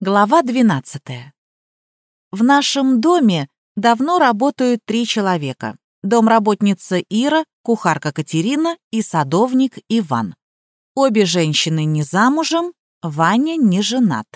Глава 12. В нашем доме давно работают три человека. Домработница Ира, кухарка Катерина и садовник Иван. Обе женщины не замужем, Ваня не женат.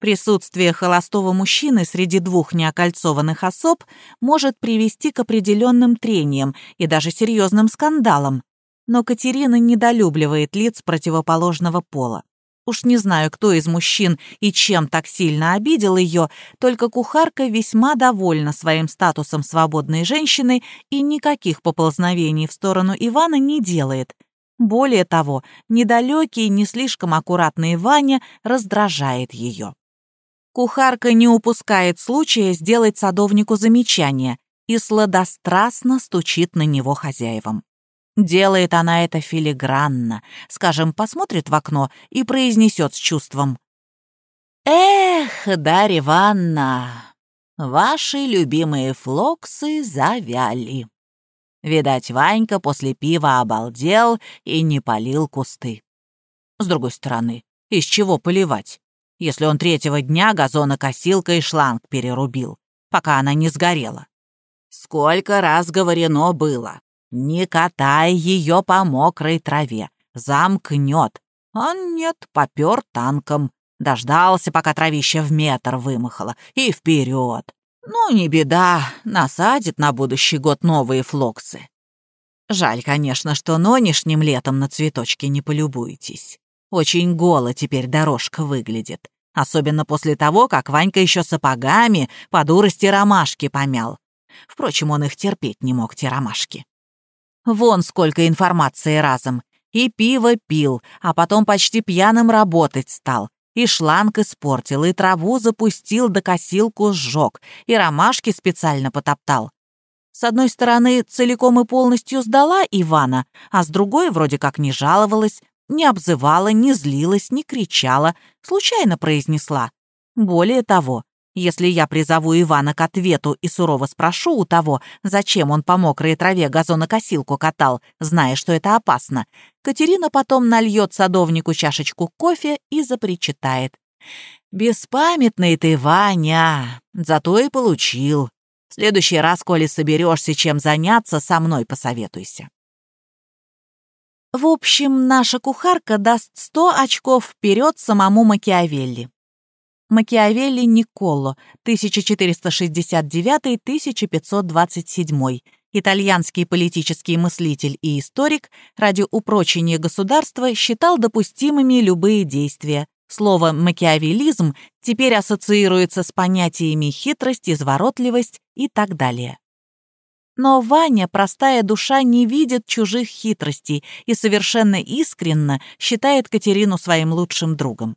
Присутствие холостого мужчины среди двух неокольцованных особ может привести к определенным трениям и даже серьезным скандалам. Но Катерина недолюбливает лиц противоположного пола. Уж не знаю, кто из мужчин и чем так сильно обидел ее, только кухарка весьма довольна своим статусом свободной женщины и никаких поползновений в сторону Ивана не делает. Более того, недалекий, не слишком аккуратный Ваня раздражает ее. Кухарка не упускает случая сделать садовнику замечание и сладострастно стучит на него хозяевам. Делает она это филигранно, скажем, посмотрит в окно и произнесет с чувством. «Эх, Дарья Ивановна, ваши любимые флоксы завяли». Видать, Ванька после пива обалдел и не полил кусты. С другой стороны, из чего поливать, если он третьего дня газонокосилкой шланг перерубил, пока она не сгорела? Сколько раз говорено было, не катай ее по мокрой траве, замкнет. Он нет, попер танком. Дождался, пока травище в метр вымахало, и вперед. Ну, не беда, насадит на будущий год новые флоксы. Жаль, конечно, что нынешним летом на цветочки не полюбуетесь. Очень голо теперь дорожка выглядит. Особенно после того, как Ванька еще сапогами по дурости ромашки помял. Впрочем, он их терпеть не мог, те ромашки. Вон сколько информации разом. И пиво пил, а потом почти пьяным работать стал. И шланг испортил, и траву запустил, да косилку сжег, и ромашки специально потоптал. С одной стороны, целиком и полностью сдала Ивана, а с другой вроде как не жаловалась, не обзывала, не злилась, не кричала, случайно произнесла. Более того, если я призову Ивана к ответу и сурово спрошу у того, зачем он по мокрой траве газонокосилку катал, зная, что это опасно, Катерина потом нальет садовнику чашечку кофе и запричитает. «Беспамятный ты, Ваня, зато и получил. В следующий раз, коли соберешься чем заняться, со мной посоветуйся». В общем, наша кухарка даст сто очков вперед самому Макиавелли. Макиавелли Николо, 1469-1527, итальянский политический мыслитель и историк, ради упрочения государства считал допустимыми любые действия. Слово «макиавелизм» теперь ассоциируется с понятиями хитрость, изворотливость и так далее. Но Ваня, простая душа, не видит чужих хитростей и совершенно искренно считает Катерину своим лучшим другом.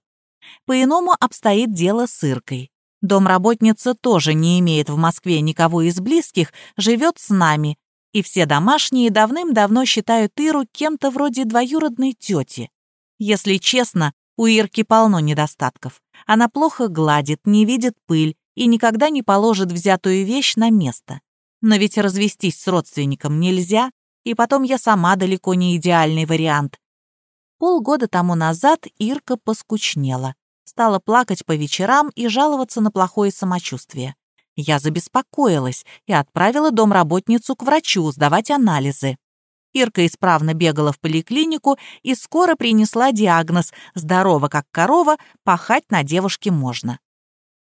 По-иному обстоит дело с Иркой. Домработница тоже не имеет в Москве никого из близких, живет с нами, и все домашние давным-давно считают Иру кем-то вроде двоюродной тети. Если честно, у Ирки полно недостатков. Она плохо гладит, не видит пыль и никогда не положит взятую вещь на место. Но ведь развестись с родственником нельзя, и потом я сама далеко не идеальный вариант. Полгода тому назад Ирка поскучнела стала плакать по вечерам и жаловаться на плохое самочувствие. Я забеспокоилась и отправила домработницу к врачу сдавать анализы. Ирка исправно бегала в поликлинику и скоро принесла диагноз «здорова как корова, пахать на девушке можно».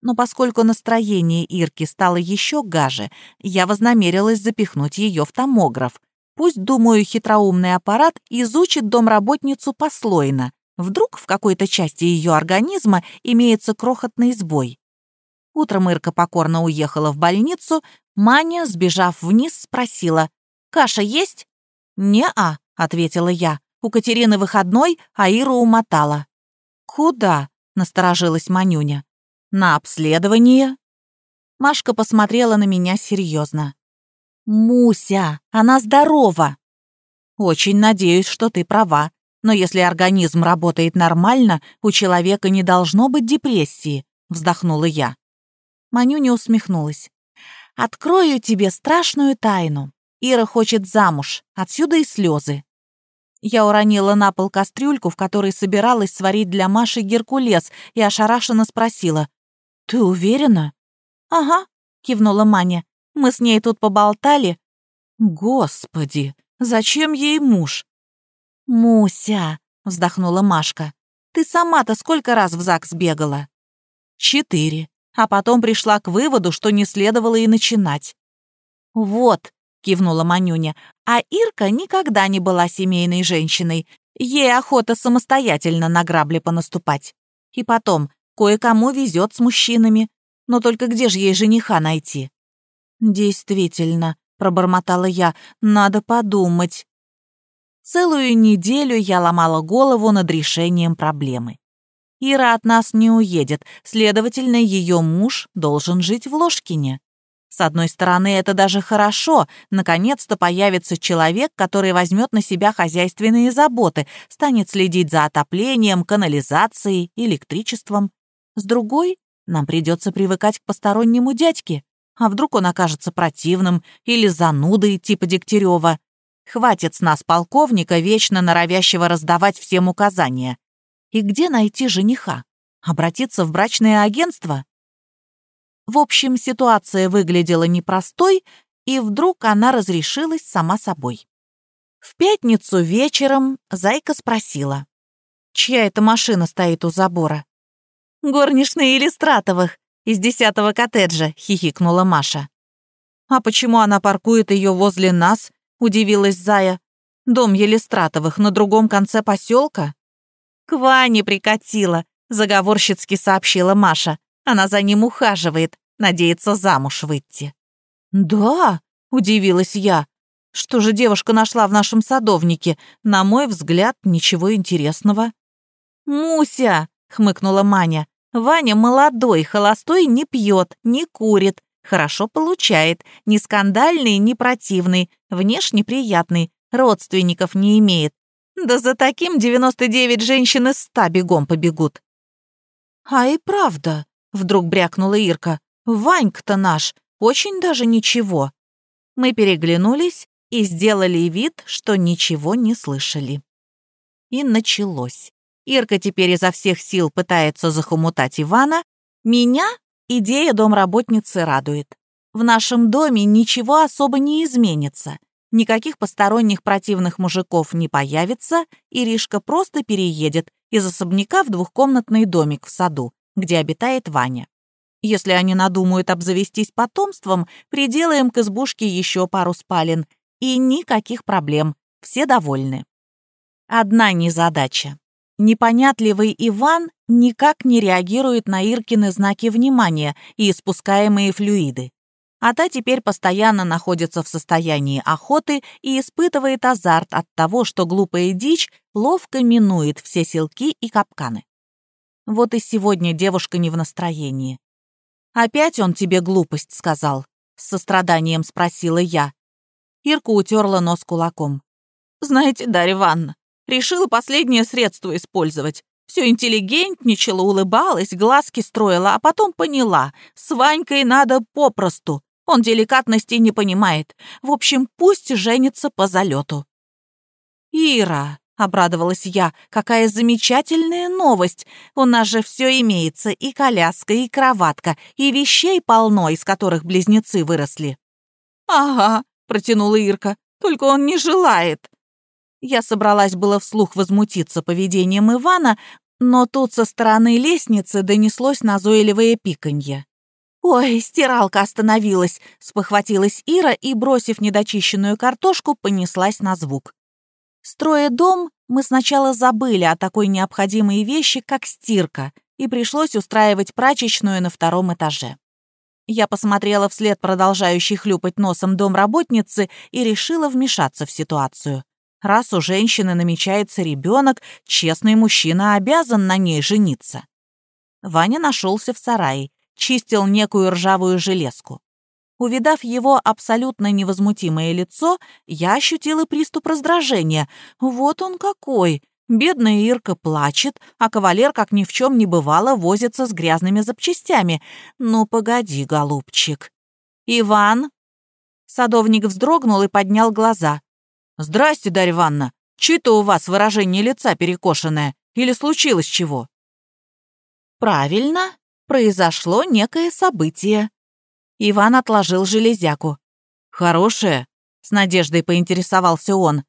Но поскольку настроение Ирки стало еще гаже, я вознамерилась запихнуть ее в томограф. Пусть, думаю, хитроумный аппарат изучит домработницу послойно, Вдруг в какой-то части ее организма имеется крохотный сбой. Утром Ирка покорно уехала в больницу, Маня, сбежав вниз, спросила, «Каша есть?» «Не-а», — ответила я. «У Катерины выходной, а Иру умотала». «Куда?» — насторожилась Манюня. «На обследование». Машка посмотрела на меня серьезно. «Муся, она здорова!» «Очень надеюсь, что ты права. Но если организм работает нормально, у человека не должно быть депрессии», — вздохнула я. Манюня усмехнулась. «Открою тебе страшную тайну. Ира хочет замуж, отсюда и слезы». Я уронила на пол кастрюльку, в которой собиралась сварить для Маши геркулес, и ошарашенно спросила. «Ты уверена?» «Ага», — кивнула Маня. «Мы с ней тут поболтали». «Господи, зачем ей муж?» «Муся», — вздохнула Машка. «Ты сама-то сколько раз в ЗАГС бегала?» «Четыре. А потом пришла к выводу, что не следовало и начинать». «Вот», — кивнула Манюня, «а Ирка никогда не была семейной женщиной. Ей охота самостоятельно на грабли понаступать. И потом, кое-кому везет с мужчинами. Но только где же ей жениха найти?» «Действительно», — пробормотала я, — «надо подумать». Целую неделю я ломала голову над решением проблемы. Ира от нас не уедет, следовательно, ее муж должен жить в Ложкине. С одной стороны, это даже хорошо. Наконец-то появится человек, который возьмет на себя хозяйственные заботы, станет следить за отоплением, канализацией, электричеством. С другой, нам придется привыкать к постороннему дядьке. А вдруг он окажется противным или занудой типа Дегтярева? Хватит с нас полковника, вечно норовящего раздавать всем указания. И где найти жениха? Обратиться в брачное агентство? В общем, ситуация выглядела непростой, и вдруг она разрешилась сама собой. В пятницу вечером Зайка спросила. «Чья эта машина стоит у забора?» «Горничная Иллистратовых, из десятого коттеджа», — хихикнула Маша. «А почему она паркует ее возле нас?» — удивилась Зая. «Дом Елистратовых на другом конце поселка?» «К Ване прикатила», — заговорщицки сообщила Маша. «Она за ним ухаживает, надеется замуж выйти». «Да?» — удивилась я. «Что же девушка нашла в нашем садовнике? На мой взгляд, ничего интересного». «Муся!» — хмыкнула Маня. «Ваня молодой, холостой не пьет, не курит, Хорошо получает, не скандальный, не противный, внешне приятный, родственников не имеет. Да за таким 99 женщин из ста бегом побегут. А и правда, вдруг брякнула Ирка, Ванька-то наш, очень даже ничего. Мы переглянулись и сделали вид, что ничего не слышали. И началось. Ирка теперь изо всех сил пытается захомутать Ивана, меня Идея домработницы радует. В нашем доме ничего особо не изменится. Никаких посторонних противных мужиков не появится, и Ришка просто переедет из особняка в двухкомнатный домик в саду, где обитает Ваня. Если они надумают обзавестись потомством, приделаем к избушке еще пару спален. И никаких проблем, все довольны. Одна незадача. Непонятливый Иван никак не реагирует на Иркины знаки внимания и испускаемые флюиды. А та теперь постоянно находится в состоянии охоты и испытывает азарт от того, что глупая дичь ловко минует все селки и капканы. Вот и сегодня девушка не в настроении. «Опять он тебе глупость сказал?» — с состраданием спросила я. Ирка утерла нос кулаком. «Знаете, Дарья Ивановна, Решила последнее средство использовать. Все интеллигентничала, улыбалась, глазки строила, а потом поняла, с Ванькой надо попросту. Он деликатности не понимает. В общем, пусть женится по залету. «Ира», — обрадовалась я, — «какая замечательная новость! У нас же все имеется, и коляска, и кроватка, и вещей полно, из которых близнецы выросли». «Ага», — протянула Ирка, — «только он не желает». Я собралась было вслух возмутиться поведением Ивана, но тут со стороны лестницы донеслось назойливое пиканье. «Ой, стиралка остановилась!» — спохватилась Ира и, бросив недочищенную картошку, понеслась на звук. Строя дом, мы сначала забыли о такой необходимой вещи, как стирка, и пришлось устраивать прачечную на втором этаже. Я посмотрела вслед продолжающей хлюпать носом домработницы и решила вмешаться в ситуацию. Раз у женщины намечается ребенок, честный мужчина обязан на ней жениться. Ваня нашелся в сарае, чистил некую ржавую железку. Увидав его абсолютно невозмутимое лицо, я ощутила приступ раздражения. Вот он какой! Бедная Ирка плачет, а кавалер, как ни в чем не бывало, возится с грязными запчастями. Ну, погоди, голубчик. «Иван?» Садовник вздрогнул и поднял глаза. «Здрасте, Дарья Ивановна. Чьи-то у вас выражение лица перекошенное? Или случилось чего?» «Правильно, произошло некое событие». Иван отложил железяку. «Хорошее?» — с надеждой поинтересовался он.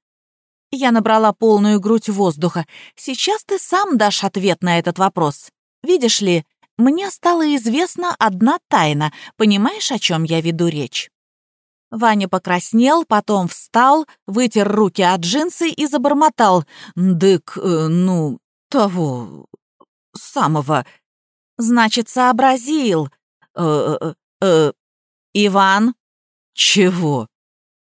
Я набрала полную грудь воздуха. «Сейчас ты сам дашь ответ на этот вопрос. Видишь ли, мне стала известна одна тайна. Понимаешь, о чем я веду речь?» Ваня покраснел, потом встал, вытер руки от джинсы и забормотал. «Дык, э, ну, того... самого...» «Значит, сообразил...» э, э, э, «Иван?» «Чего?»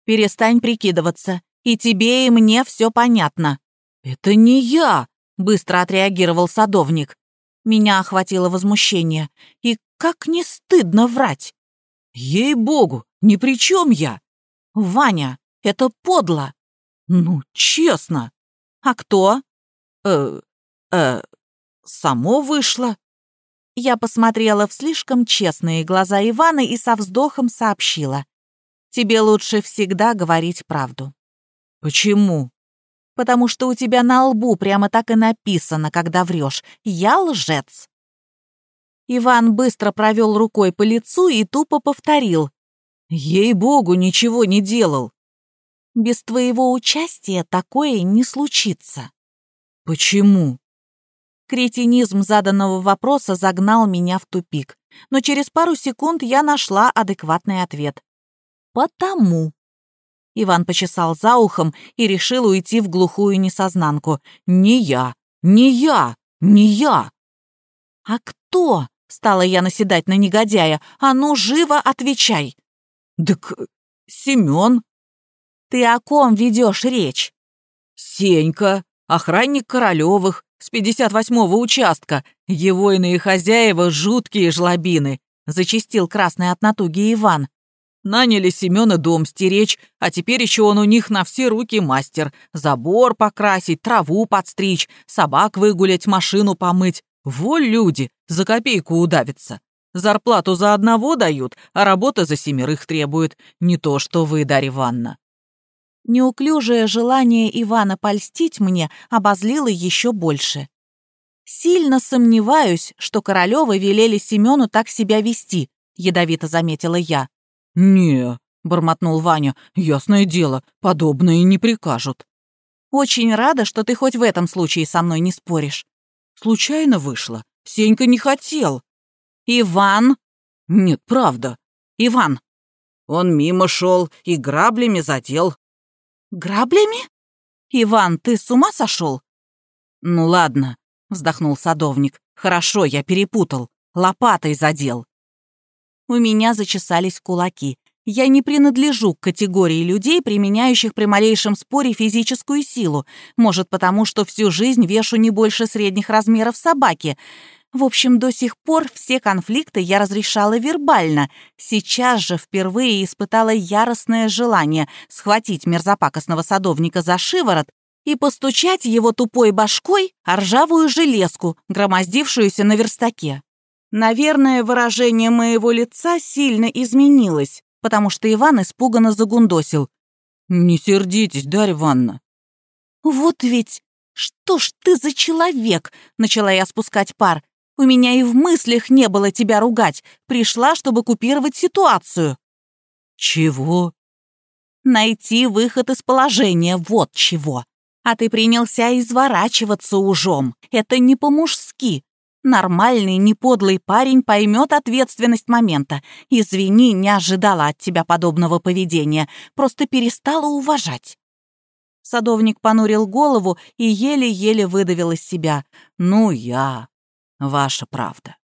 «Перестань прикидываться. И тебе, и мне все понятно». «Это не я!» — быстро отреагировал садовник. Меня охватило возмущение. И как не стыдно врать. «Ей-богу, ни при чем я!» «Ваня, это подло!» «Ну, честно!» «А кто?» «Э, э, само вышло». Я посмотрела в слишком честные глаза Ивана и со вздохом сообщила. «Тебе лучше всегда говорить правду». «Почему?» «Потому что у тебя на лбу прямо так и написано, когда врешь. Я лжец». Иван быстро провел рукой по лицу и тупо повторил. «Ей-богу, ничего не делал». «Без твоего участия такое не случится». «Почему?» Кретинизм заданного вопроса загнал меня в тупик, но через пару секунд я нашла адекватный ответ. «Потому». Иван почесал за ухом и решил уйти в глухую несознанку. «Не я! Не я! Не я!» «А кто?» — стала я наседать на негодяя. «А ну, живо отвечай!» «Так Семен». «Ты о ком ведешь речь?» «Сенька, охранник Королевых, с 58-го участка. Его иные хозяева — жуткие жлобины», — зачистил красный от натуги Иван. Наняли Семёна дом стеречь, а теперь еще он у них на все руки мастер. Забор покрасить, траву подстричь, собак выгулять, машину помыть. Воль люди, за копейку удавятся. Зарплату за одного дают, а работа за семерых требует. Не то что вы, Дарья Ивановна. Неуклюжее желание Ивана польстить мне обозлило еще больше. «Сильно сомневаюсь, что Королёвы велели Семену так себя вести», — ядовито заметила я. «Не», — бормотнул Ваня, — «ясное дело, подобное не прикажут». «Очень рада, что ты хоть в этом случае со мной не споришь». «Случайно вышло. Сенька не хотел». «Иван?» «Нет, правда». «Иван». Он мимо шел и граблями задел. «Граблями? Иван, ты с ума сошел?» «Ну ладно», — вздохнул садовник. «Хорошо, я перепутал. Лопатой задел». У меня зачесались кулаки. Я не принадлежу к категории людей, применяющих при малейшем споре физическую силу. Может, потому что всю жизнь вешу не больше средних размеров собаки. В общем, до сих пор все конфликты я разрешала вербально. Сейчас же впервые испытала яростное желание схватить мерзопакостного садовника за шиворот и постучать его тупой башкой о ржавую железку, громоздившуюся на верстаке. Наверное, выражение моего лица сильно изменилось, потому что Иван испуганно загундосил. «Не сердитесь, Дарья Ивановна». «Вот ведь! Что ж ты за человек?» — начала я спускать пар. «У меня и в мыслях не было тебя ругать. Пришла, чтобы купировать ситуацию». «Чего?» «Найти выход из положения, вот чего. А ты принялся изворачиваться ужом. Это не по-мужски. Нормальный, неподлый парень поймет ответственность момента. Извини, не ожидала от тебя подобного поведения, просто перестала уважать. Садовник понурил голову и еле-еле выдавил из себя. «Ну, я. Ваша правда».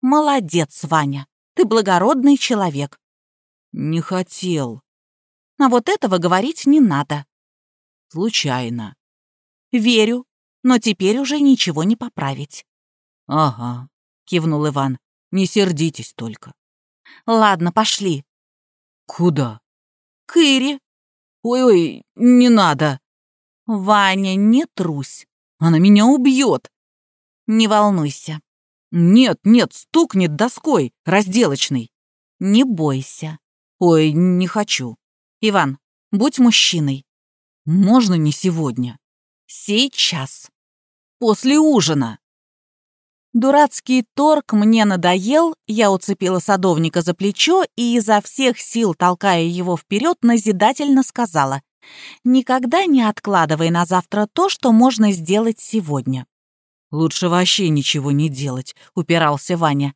«Молодец, Ваня. Ты благородный человек». «Не хотел». «А вот этого говорить не надо». «Случайно». «Верю, но теперь уже ничего не поправить». «Ага», — кивнул Иван. «Не сердитесь только». «Ладно, пошли». «Куда?» «К Ире». «Ой-ой, не надо». «Ваня, не трусь. Она меня убьет». «Не волнуйся». «Нет, нет, стукнет доской, разделочной». «Не бойся». «Ой, не хочу». «Иван, будь мужчиной». Можно не сегодня? Сейчас. После ужина. Дурацкий торг мне надоел, я уцепила садовника за плечо и изо всех сил, толкая его вперед, назидательно сказала «Никогда не откладывай на завтра то, что можно сделать сегодня». «Лучше вообще ничего не делать», — упирался Ваня.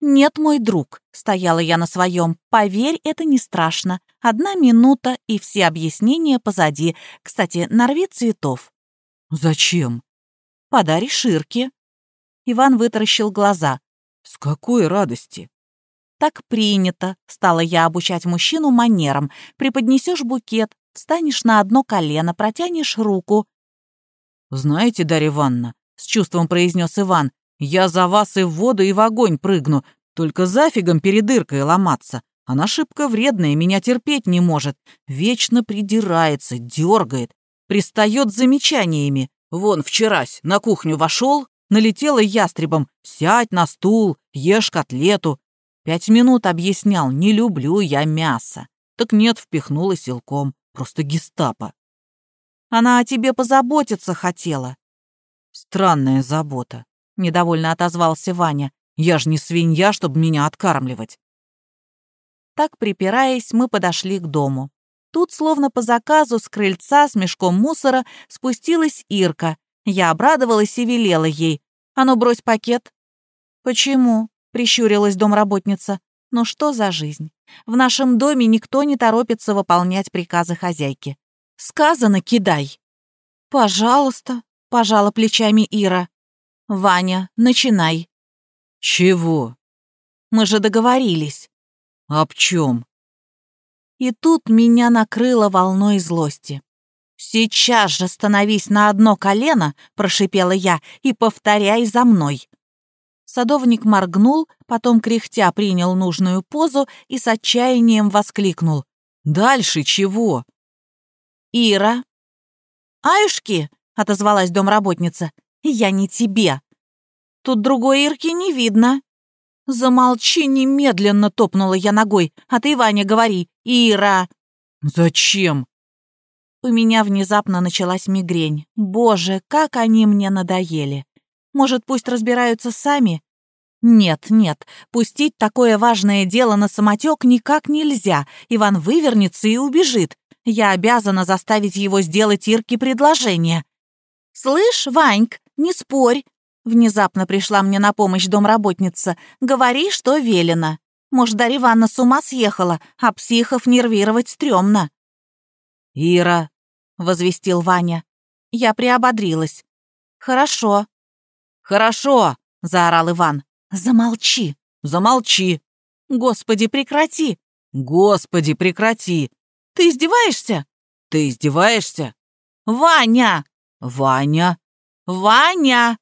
«Нет, мой друг», — стояла я на своем, — «поверь, это не страшно. Одна минута, и все объяснения позади. Кстати, нарви цветов». «Зачем?» «Подари Ширке». Иван вытаращил глаза. «С какой радости?» «Так принято», — стала я обучать мужчину манерам. «Преподнесешь букет, встанешь на одно колено, протянешь руку». «Знаете, Дарья Ивановна», — с чувством произнес Иван, «я за вас и в воду, и в огонь прыгну, только зафигом перед дыркой ломаться. Она шибко вредная, меня терпеть не может. Вечно придирается, дергает, пристает замечаниями. Вон вчерась на кухню вошел, Налетела ястребом «Сядь на стул, ешь котлету». Пять минут объяснял «Не люблю я мясо». Так нет, впихнула силком. Просто гестапо. Она о тебе позаботиться хотела. Странная забота. Недовольно отозвался Ваня. Я ж не свинья, чтобы меня откармливать. Так, припираясь, мы подошли к дому. Тут, словно по заказу, с крыльца с мешком мусора спустилась Ирка я обрадовалась и велела ей. «А ну, брось пакет». «Почему?» — прищурилась домработница. «Ну что за жизнь? В нашем доме никто не торопится выполнять приказы хозяйки. Сказано, кидай». «Пожалуйста», — пожала плечами Ира. «Ваня, начинай». «Чего?» «Мы же договорились». «Об чем?» И тут меня накрыло волной злости. «Сейчас же становись на одно колено», — прошипела я, — «и повторяй за мной». Садовник моргнул, потом кряхтя принял нужную позу и с отчаянием воскликнул. «Дальше чего?» «Ира». «Аюшки», — отозвалась домработница, — «я не тебе». «Тут другой Ирки не видно». «Замолчи немедленно», — топнула я ногой, «а ты, Ваня, говори, Ира». «Зачем?» У меня внезапно началась мигрень. Боже, как они мне надоели. Может, пусть разбираются сами? Нет, нет, пустить такое важное дело на самотек никак нельзя. Иван вывернется и убежит. Я обязана заставить его сделать Ирке предложение. «Слышь, Ваньк, не спорь!» Внезапно пришла мне на помощь домработница. «Говори, что велено. Может, Дарья Ивановна с ума съехала, а психов нервировать стрёмно». «Ира!» — возвестил Ваня. Я приободрилась. «Хорошо». «Хорошо!» — заорал Иван. «Замолчи! Замолчи! Господи, прекрати! Господи, прекрати! Ты издеваешься? Ты издеваешься? Ваня! Ваня! Ваня!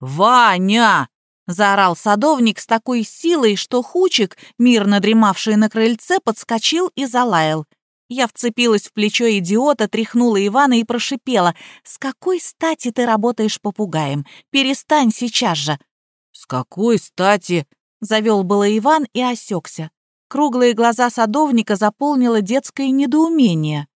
Ваня!» Заорал садовник с такой силой, что Хучик, мирно дремавший на крыльце, подскочил и залаял. Я вцепилась в плечо идиота, тряхнула Ивана и прошипела. «С какой стати ты работаешь попугаем? Перестань сейчас же!» «С какой стати?» — завел было Иван и осекся. Круглые глаза садовника заполнило детское недоумение.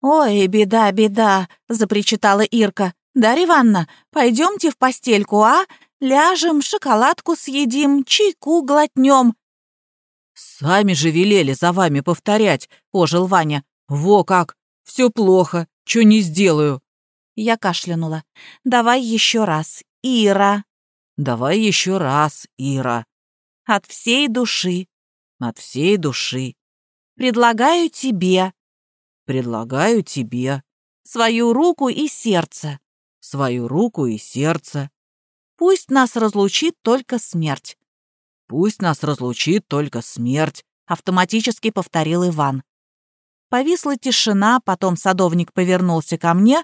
«Ой, беда, беда!» — запричитала Ирка. «Дарья Ивановна, пойдемте в постельку, а? Ляжем, шоколадку съедим, чайку глотнем. «Сами же велели за вами повторять», — ожил Ваня. «Во как! Все плохо, что не сделаю». Я кашлянула. «Давай еще раз, Ира». «Давай еще раз, Ира». «От всей души». «От всей души». «Предлагаю тебе». «Предлагаю тебе». «Свою руку и сердце». «Свою руку и сердце». «Пусть нас разлучит только смерть». «Пусть нас разлучит только смерть», — автоматически повторил Иван. Повисла тишина, потом садовник повернулся ко мне.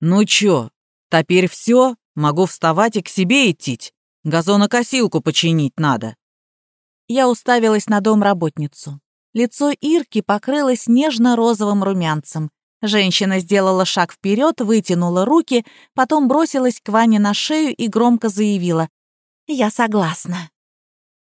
«Ну чё, теперь всё? Могу вставать и к себе идти. Газонокосилку починить надо». Я уставилась на домработницу. Лицо Ирки покрылось нежно-розовым румянцем. Женщина сделала шаг вперед, вытянула руки, потом бросилась к Ване на шею и громко заявила. «Я согласна».